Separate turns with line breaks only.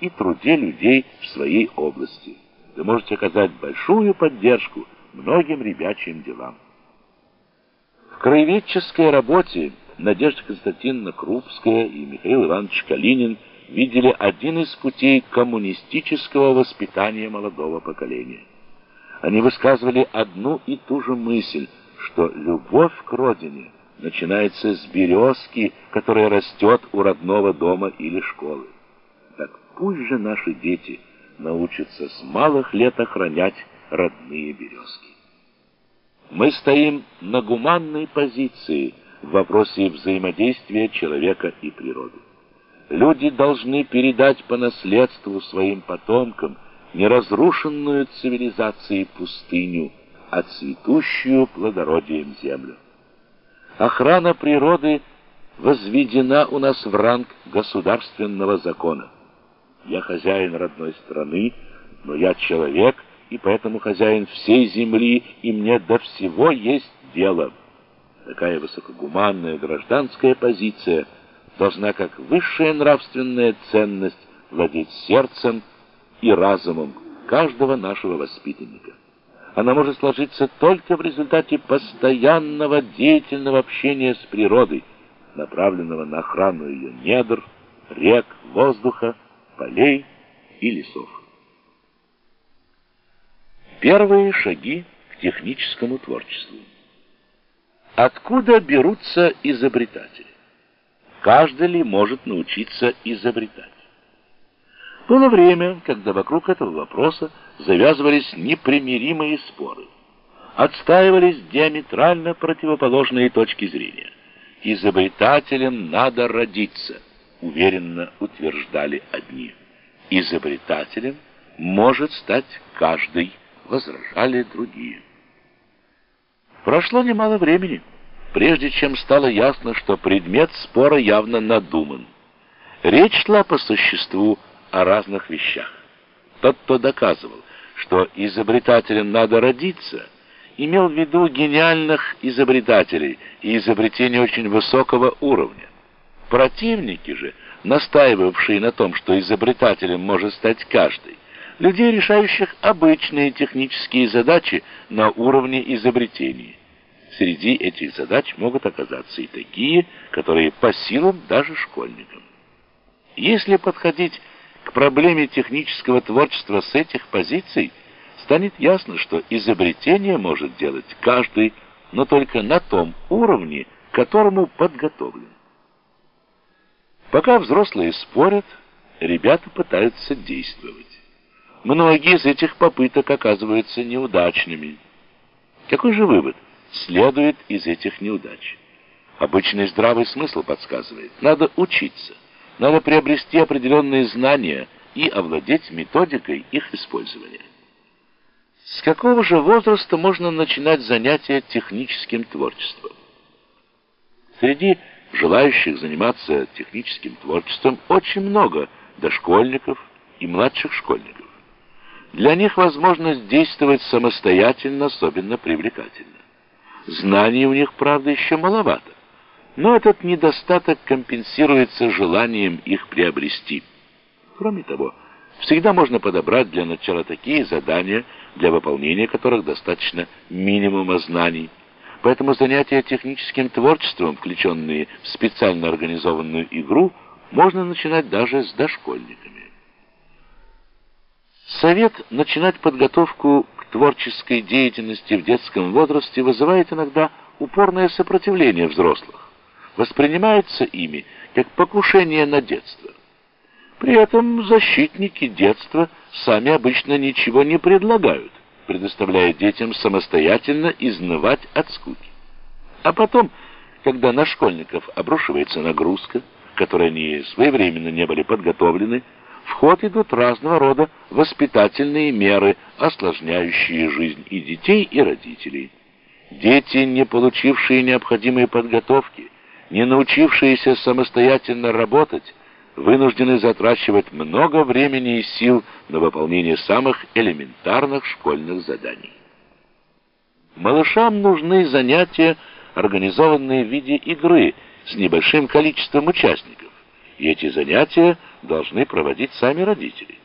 и труде людей в своей области. Вы можете оказать большую поддержку многим ребячьим делам. В краеведческой работе Надежда Константиновна Крупская и Михаил Иванович Калинин видели один из путей коммунистического воспитания молодого поколения. Они высказывали одну и ту же мысль, что любовь к родине начинается с березки, которая растет у родного дома или школы. Так пусть же наши дети научатся с малых лет охранять родные березки. Мы стоим на гуманной позиции в вопросе взаимодействия человека и природы. Люди должны передать по наследству своим потомкам неразрушенную цивилизацией пустыню, а цветущую плодородием землю. Охрана природы возведена у нас в ранг государственного закона. Я хозяин родной страны, но я человек, и поэтому хозяин всей земли, и мне до всего есть дело. Такая высокогуманная гражданская позиция должна как высшая нравственная ценность владеть сердцем и разумом каждого нашего воспитанника. Она может сложиться только в результате постоянного деятельного общения с природой, направленного на охрану ее недр, рек, воздуха, полей и лесов. Первые шаги к техническому творчеству. Откуда берутся изобретатели? Каждый ли может научиться изобретать? Было время, когда вокруг этого вопроса завязывались непримиримые споры. Отстаивались диаметрально противоположные точки зрения. Изобретателем надо родиться, уверенно утверждали одни. Изобретателем может стать каждый возражали другие. Прошло немало времени, прежде чем стало ясно, что предмет спора явно надуман. Речь шла по существу о разных вещах. Тот, кто доказывал, что изобретателем надо родиться, имел в виду гениальных изобретателей и изобретения очень высокого уровня. Противники же, настаивавшие на том, что изобретателем может стать каждый, людей, решающих обычные технические задачи на уровне изобретений. Среди этих задач могут оказаться и такие, которые по силам даже школьникам. Если подходить к проблеме технического творчества с этих позиций, станет ясно, что изобретение может делать каждый, но только на том уровне, к которому подготовлен. Пока взрослые спорят, ребята пытаются действовать. Многие из этих попыток оказываются неудачными. Какой же вывод следует из этих неудач? Обычный здравый смысл подсказывает. Надо учиться. Надо приобрести определенные знания и овладеть методикой их использования. С какого же возраста можно начинать занятия техническим творчеством? Среди желающих заниматься техническим творчеством очень много дошкольников и младших школьников. Для них возможность действовать самостоятельно особенно привлекательна. Знаний у них, правда, еще маловато, но этот недостаток компенсируется желанием их приобрести. Кроме того, всегда можно подобрать для начала такие задания, для выполнения которых достаточно минимума знаний. Поэтому занятия техническим творчеством, включенные в специально организованную игру, можно начинать даже с дошкольниками. Совет начинать подготовку к творческой деятельности в детском возрасте вызывает иногда упорное сопротивление взрослых. Воспринимается ими как покушение на детство. При этом защитники детства сами обычно ничего не предлагают, предоставляя детям самостоятельно изнывать от скуки. А потом, когда на школьников обрушивается нагрузка, которой они своевременно не были подготовлены, в ход идут разного рода воспитательные меры, осложняющие жизнь и детей, и родителей. Дети, не получившие необходимой подготовки, не научившиеся самостоятельно работать, вынуждены затрачивать много времени и сил на выполнение самых элементарных школьных заданий. Малышам нужны занятия, организованные в виде игры с небольшим количеством участников, и эти занятия должны проводить сами родители.